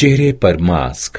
चेहरे पर मास्क।